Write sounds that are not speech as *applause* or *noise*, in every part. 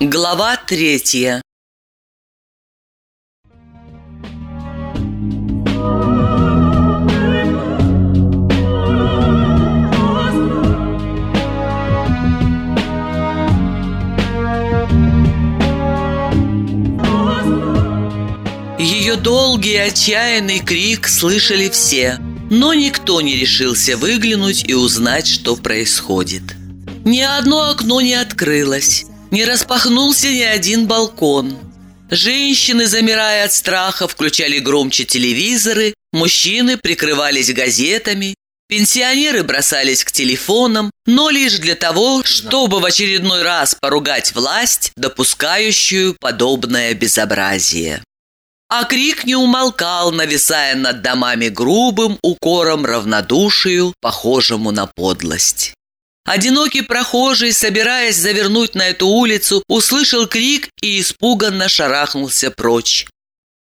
Глава третья долгий отчаянный крик слышали все, но никто не решился выглянуть и узнать, что происходит. Ни одно окно не открылось, не распахнулся ни один балкон. Женщины, замирая от страха, включали громче телевизоры, мужчины прикрывались газетами, пенсионеры бросались к телефонам, но лишь для того, чтобы в очередной раз поругать власть, допускающую подобное безобразие. А крик не умолкал, нависая над домами грубым укором равнодушию, похожему на подлость. Одинокий прохожий, собираясь завернуть на эту улицу, услышал крик и испуганно шарахнулся прочь.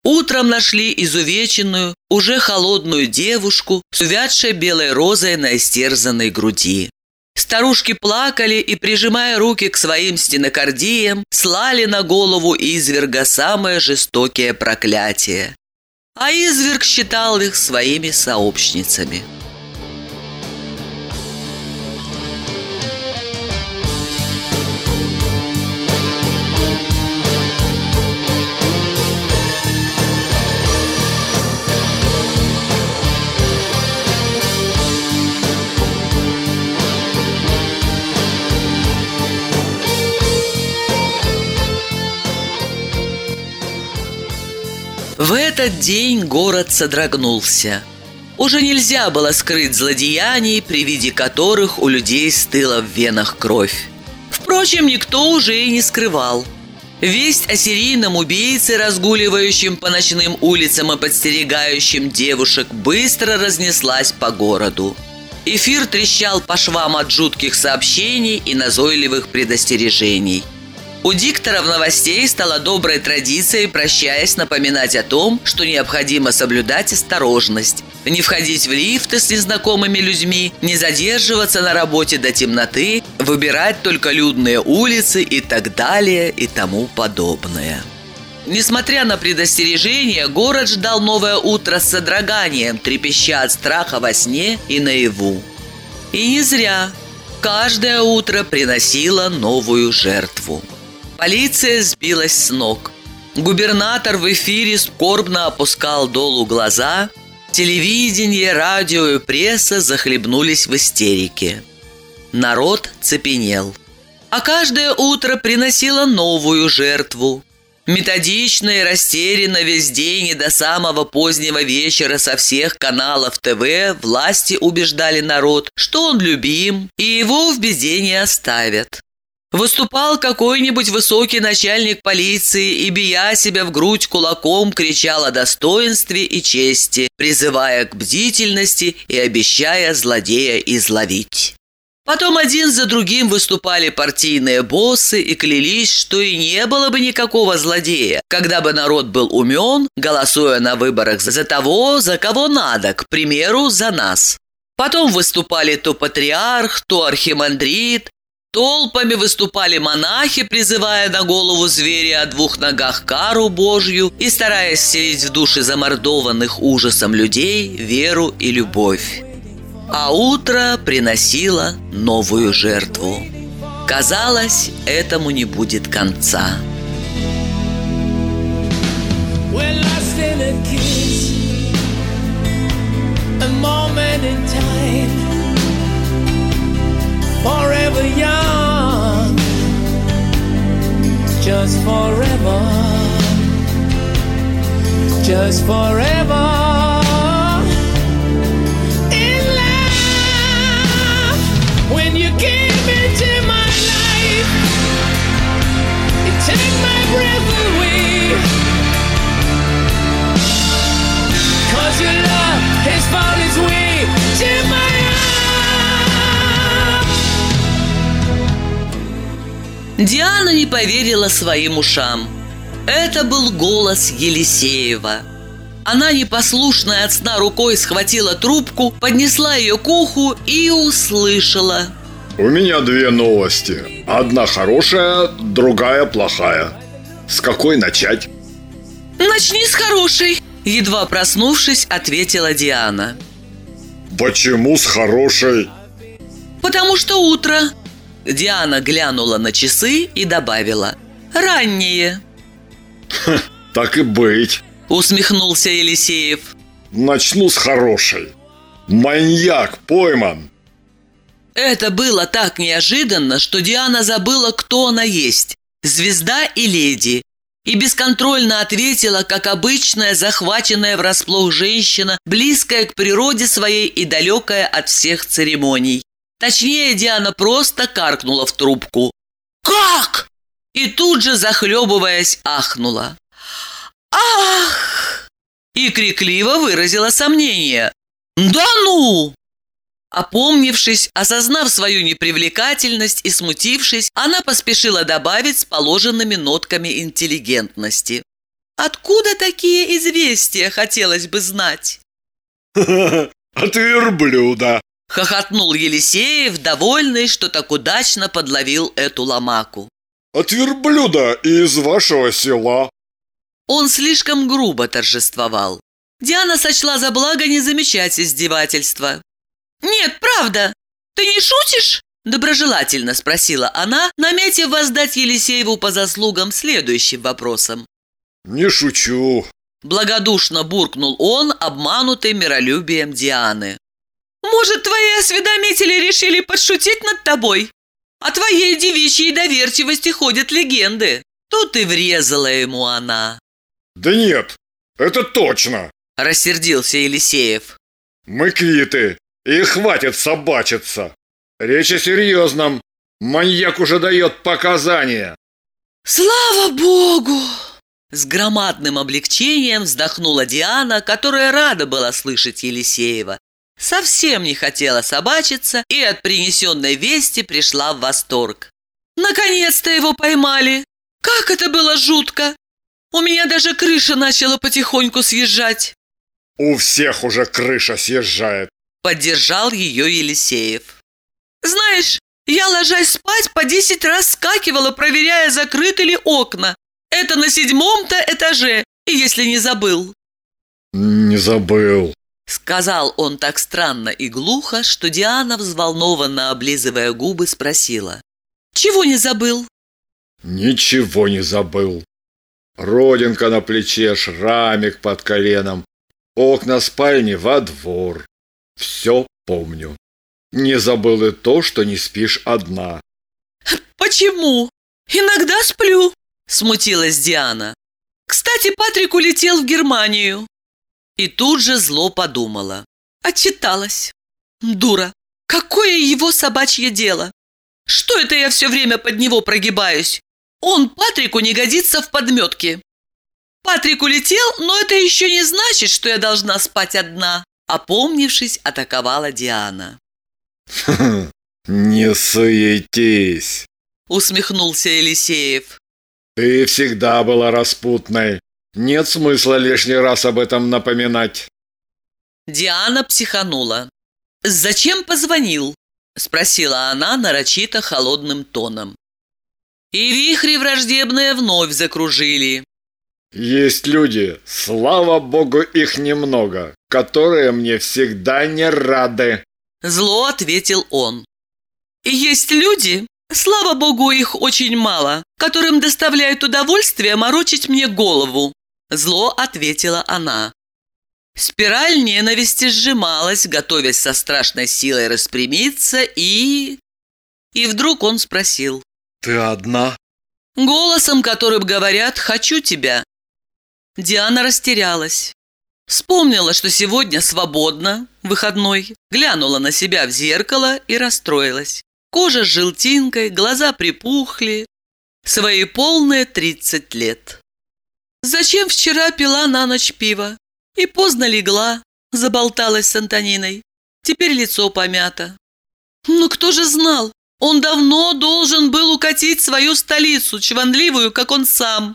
Утром нашли изувеченную, уже холодную девушку с увядшей белой розой на истерзанной груди. Старушки плакали и, прижимая руки к своим стенокардиям, слали на голову изверга самое жестокие проклятие. А изверг считал их своими сообщницами. В этот день город содрогнулся. Уже нельзя было скрыть злодеяний, при виде которых у людей стыла в венах кровь. Впрочем, никто уже и не скрывал. Весть о серийном убийце, разгуливающем по ночным улицам и подстерегающем девушек, быстро разнеслась по городу. Эфир трещал по швам от жутких сообщений и назойливых предостережений – у дикторов новостей стала доброй традицией, прощаясь, напоминать о том, что необходимо соблюдать осторожность, не входить в лифты с незнакомыми людьми, не задерживаться на работе до темноты, выбирать только людные улицы и так далее и тому подобное. Несмотря на предостережение, город ждал новое утро с содроганием, трепеща от страха во сне и наяву. И не зря. Каждое утро приносило новую жертву. Полиция сбилась с ног. Губернатор в эфире скорбно опускал долу глаза. Телевидение, радио и пресса захлебнулись в истерике. Народ цепенел. А каждое утро приносило новую жертву. Методично и растерянно весь день и до самого позднего вечера со всех каналов ТВ власти убеждали народ, что он любим и его в беде не оставят. Выступал какой-нибудь высокий начальник полиции и, бия себя в грудь кулаком, кричал о достоинстве и чести, призывая к бдительности и обещая злодея изловить. Потом один за другим выступали партийные боссы и клялись, что и не было бы никакого злодея, когда бы народ был умен, голосуя на выборах за того, за кого надо, к примеру, за нас. Потом выступали то патриарх, то архимандрит, Толпами выступали монахи, призывая на голову зверя о двух ногах кару Божью и стараясь вселить в души замордованных ужасом людей веру и любовь. А утро приносило новую жертву. Казалось, этому не будет конца. a forever young, just forever, just forever. In love, when you came into my life, took my breath away. Cause your love has found its way Диана не поверила своим ушам. Это был голос Елисеева. Она, непослушная от сна рукой, схватила трубку, поднесла ее к уху и услышала. У меня две новости. Одна хорошая, другая плохая. С какой начать? «Начни с хорошей!» Едва проснувшись, ответила Диана. Почему с хорошей? «Потому что утро!» Диана глянула на часы и добавила. «Раннее!» Так и быть. Усмехнулся Елисеев. Начну с хорошей. Маньяк пойман. Это было так неожиданно, что Диана забыла, кто она есть – звезда и леди. И бесконтрольно ответила, как обычная, захваченная врасплох женщина, близкая к природе своей и далекая от всех церемоний. Точнее, Диана просто каркнула в трубку. «Как?» И тут же, захлебываясь, ахнула. «Ах!» И крикливо выразила сомнение. «Да ну!» Опомнившись, осознав свою непривлекательность и смутившись, она поспешила добавить с положенными нотками интеллигентности. «Откуда такие известия, хотелось бы знать?» *laughs* От верблюда. Хохотнул Елисеев, довольный, что так удачно подловил эту ломаку. От верблюда из вашего села. Он слишком грубо торжествовал. Диана сочла за благо не замечать издевательства. «Нет, правда. Ты не шутишь?» Доброжелательно спросила она, наметив воздать Елисееву по заслугам следующим вопросом. Не шучу. Благодушно буркнул он, обманутый миролюбием Дианы. «Может, твои осведомители решили подшутить над тобой? О твоей девичьей доверчивости ходят легенды». Тут и врезала ему она. Да нет, это точно. Рассердился Елисеев. Мы квиты. И хватит собачиться. Речь о серьезном. Маньяк уже дает показания. «Слава Богу!» С громадным облегчением вздохнула Диана, которая рада была слышать Елисеева. Совсем не хотела собачиться и от принесенной вести пришла в восторг. «Наконец-то его поймали! Как это было жутко! У меня даже крыша начала потихоньку съезжать!» У всех уже крыша съезжает. Поддержал ее Елисеев. «Знаешь, я, ложась спать, по десять раз скакивала, проверяя, закрыты ли окна. Это на седьмом-то этаже, если не забыл». Не забыл. Сказал он так странно и глухо, что Диана, взволнованно облизывая губы, спросила. «Чего не забыл?» Ничего не забыл. Родинка на плече, шрамик под коленом. Окна спальни во двор. Все помню. Не забыл и то, что не спишь одна. «Почему? Иногда сплю», – смутилась Диана. «Кстати, Патрик улетел в Германию». И тут же зло подумала. Отчиталась. Дура. Какое его собачье дело? Что это я все время под него прогибаюсь? Он Патрику не годится в подметке. Патрик улетел, но это еще не значит, что я должна спать одна. Опомнившись, атаковала Диана. *laughs* Не суетись. Усмехнулся Елисеев. Ты всегда была распутной. Нет смысла лишний раз об этом напоминать. Диана психанула. «Зачем позвонил?» – спросила она нарочито холодным тоном. И вихри враждебные вновь закружили. Есть люди, слава богу, их немного, которые мне всегда не рады. Зло ответил он. Есть люди, слава богу, их очень мало, которым доставляет удовольствие морочить мне голову. Зло ответила она. Спираль ненависти сжималась, готовясь со страшной силой распрямиться, и... И вдруг он спросил. Ты одна? Голосом, которым говорят «хочу тебя». Диана растерялась. Вспомнила, что сегодня свободно, выходной, глянула на себя в зеркало и расстроилась. Кожа с желтинкой, глаза припухли. Свои полные тридцать лет. Зачем вчера пила на ночь пиво? И поздно легла, заболталась с Антониной. Теперь лицо помято. Ну кто же знал? Он давно должен был укатить свою столицу, чванливую, как он сам.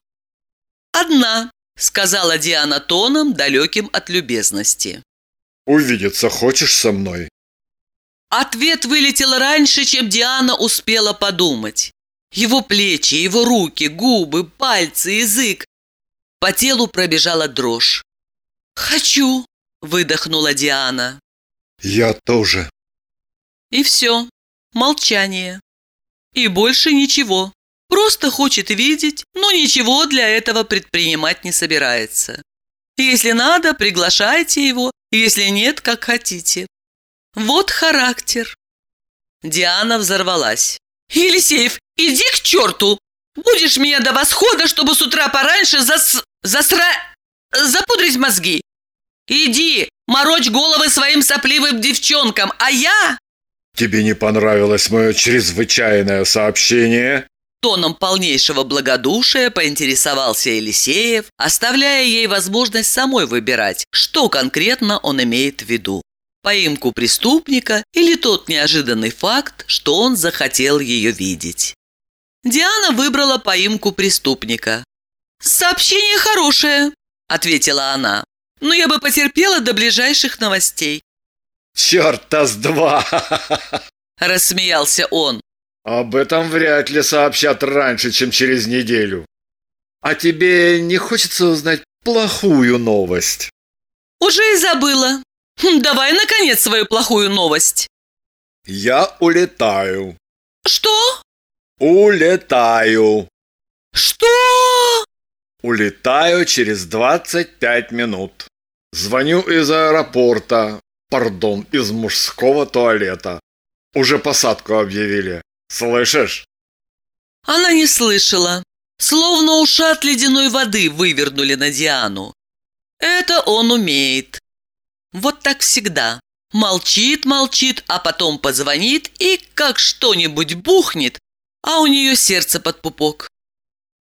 «Одна», — сказала Диана тоном, далеким от любезности. Увидеться хочешь со мной? Ответ вылетел раньше, чем Диана успела подумать. Его плечи, его руки, губы, пальцы, язык. По телу пробежала дрожь. «Хочу!» – выдохнула Диана. Я тоже. И все. Молчание. И больше ничего. Просто хочет видеть, но ничего для этого предпринимать не собирается. Если надо, приглашайте его, если нет, как хотите. Вот характер. Диана взорвалась. «Елисеев, иди к черту! Будешь меня до восхода, чтобы с утра пораньше зас... засра... запудрить мозги. Иди, морочь головы своим сопливым девчонкам, а я...» Тебе не понравилось мое чрезвычайное сообщение? Тоном полнейшего благодушия поинтересовался Елисеев, оставляя ей возможность самой выбирать, что конкретно он имеет в виду. Поимку преступника или тот неожиданный факт, что он захотел ее видеть. Диана выбрала поимку преступника. «Сообщение хорошее», – ответила она. «Но я бы потерпела до ближайших новостей». Черта с два! Рассмеялся он. Об этом вряд ли сообщат раньше, чем через неделю. А тебе не хочется узнать плохую новость? Уже и забыла. Хм, Давай, наконец, свою плохую новость. Я улетаю. Что? Улетаю. Что? Улетаю через 25 минут. Звоню из аэропорта. Пардон, из мужского туалета. Уже посадку объявили. Слышишь? Она не слышала. Словно ушат ледяной воды вывернули на Диану. Это он умеет. Вот так всегда. Молчит, молчит, а потом позвонит и как что-нибудь бухнет, а у нее сердце под пупок.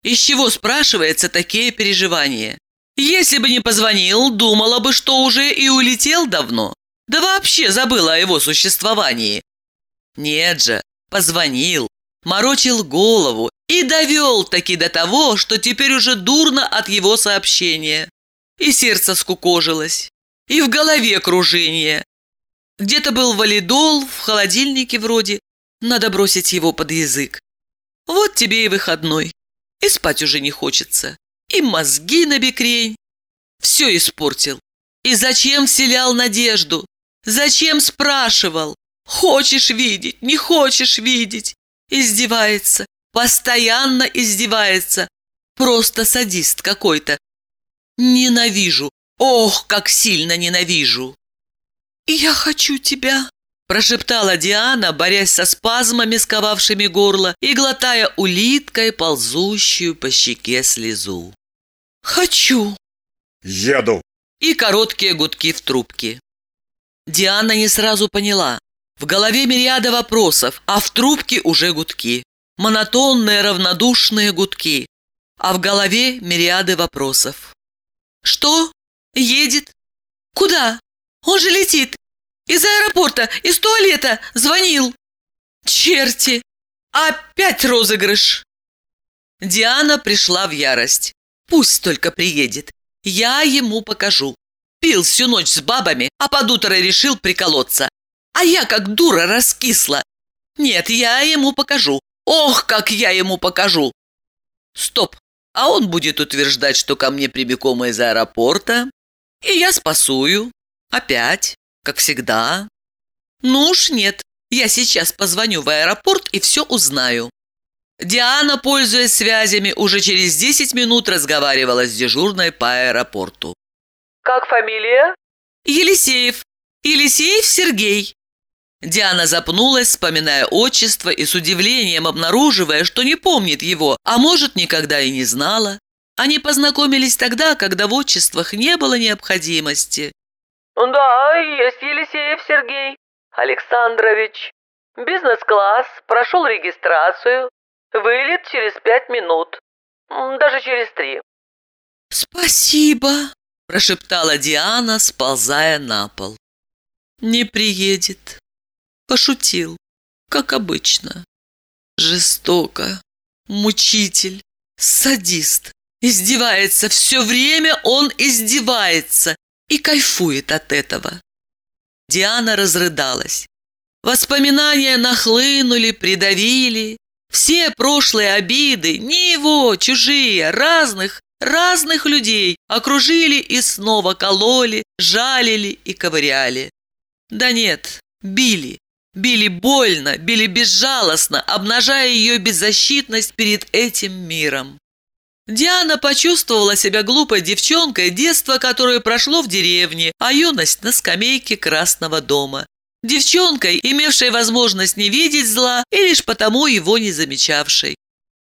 Из чего, спрашивается, такие переживания? Если бы не позвонил, думала бы, что уже и улетел давно. Да вообще забыла о его существовании. Нет же, позвонил, морочил голову и довел таки до того, что теперь уже дурно от его сообщения. И сердце скукожилось, и в голове кружение. Где-то был валидол, в холодильнике вроде. Надо бросить его под язык. Вот тебе и выходной. И спать уже не хочется. И мозги на бекрень. Все испортил. И зачем вселял надежду? Зачем спрашивал? Хочешь видеть, не хочешь видеть? Издевается, постоянно издевается. Просто садист какой-то. Ненавижу. Ох, как сильно ненавижу. «Я хочу тебя», – прошептала Диана, борясь со спазмами, сковавшими горло, и глотая улиткой ползущую по щеке слезу. «Хочу». Еду. И короткие гудки в трубке. Диана не сразу поняла. В голове мириада вопросов, а в трубке уже гудки. Монотонные, равнодушные гудки. А в голове мириады вопросов. «Что? Едет? Куда? Он же летит! Из аэропорта, из туалета! Звонил!» «Черти! Опять розыгрыш!» Диана пришла в ярость. «Пусть только приедет. Я ему покажу. Пил всю ночь с бабами, а под утро решил приколоться. А я как дура раскисла. Нет, я ему покажу. Ох, как я ему покажу!» «Стоп! А он будет утверждать, что ко мне прямиком из аэропорта, и я спасую. Опять, как всегда. Ну уж нет, я сейчас позвоню в аэропорт и все узнаю. Диана, пользуясь связями, уже через 10 минут разговаривала с дежурной по аэропорту. Как фамилия? Елисеев. Елисеев Сергей. Диана запнулась, вспоминая отчество и с удивлением обнаруживая, что не помнит его, а может, никогда и не знала. Они познакомились тогда, когда в отчествах не было необходимости. Да, есть Елисеев Сергей Александрович. Бизнес-класс, прошел регистрацию. Вылет через пять минут. Даже через три. «Спасибо», – прошептала Диана, сползая на пол. «Не приедет». Пошутил, как обычно. Жестоко. Мучитель. Садист. Издевается. Все время он издевается. И кайфует от этого. Диана разрыдалась. Воспоминания нахлынули, придавили. Все прошлые обиды, не его, чужие, разных, разных людей окружили и снова кололи, жалили и ковыряли. Да нет, били. Били больно, били безжалостно, обнажая ее беззащитность перед этим миром. Диана почувствовала себя глупой девчонкой, детство которое прошло в деревне, а юность на скамейке Красного дома. Девчонкой, имевшей возможность не видеть зла и лишь потому его не замечавшей.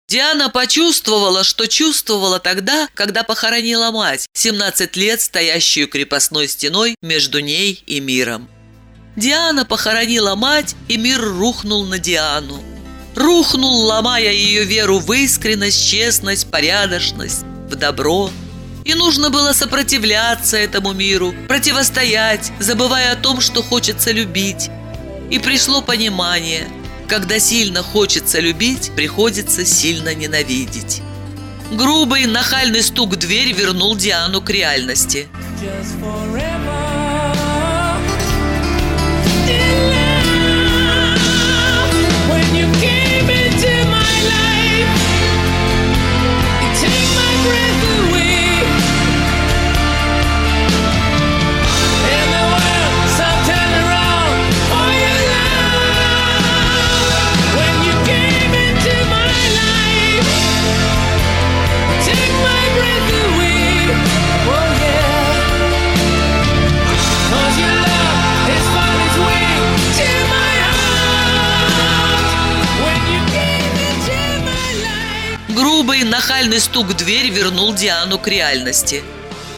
Диана почувствовала, что чувствовала тогда, когда похоронила мать, 17 лет стоящую крепостной стеной между ней и миром. Диана похоронила мать, и мир рухнул на Диану. Рухнул, ломая ее веру в искренность, честность, порядочность, в добро. И нужно было сопротивляться этому миру, противостоять, забывая о том, что хочется любить. И пришло понимание, когда сильно хочется любить, приходится сильно ненавидеть. Грубый, нахальный стук в дверь вернул Диану к реальности. just forever. Нахальный стук в дверь вернул Диану к реальности.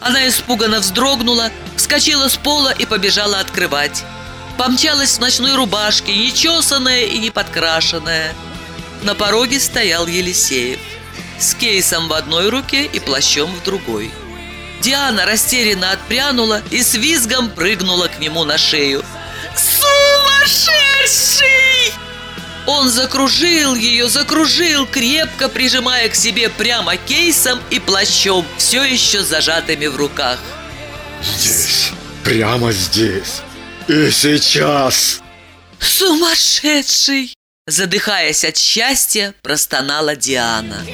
Она испуганно вздрогнула, вскочила с пола и побежала открывать. Помчалась в ночной рубашке, нечесанная и не подкрашенная. На пороге стоял Елисеев. С кейсом в одной руке и плащом в другой. Диана растерянно отпрянула и с визгом прыгнула к нему на шею. «Сумасшедший!» Он закружил ее, закружил, крепко прижимая к себе прямо кейсом и плащом, все еще зажатыми в руках. Здесь, прямо здесь и сейчас. «Сумасшедший!» Задыхаясь от счастья, простонала Диана.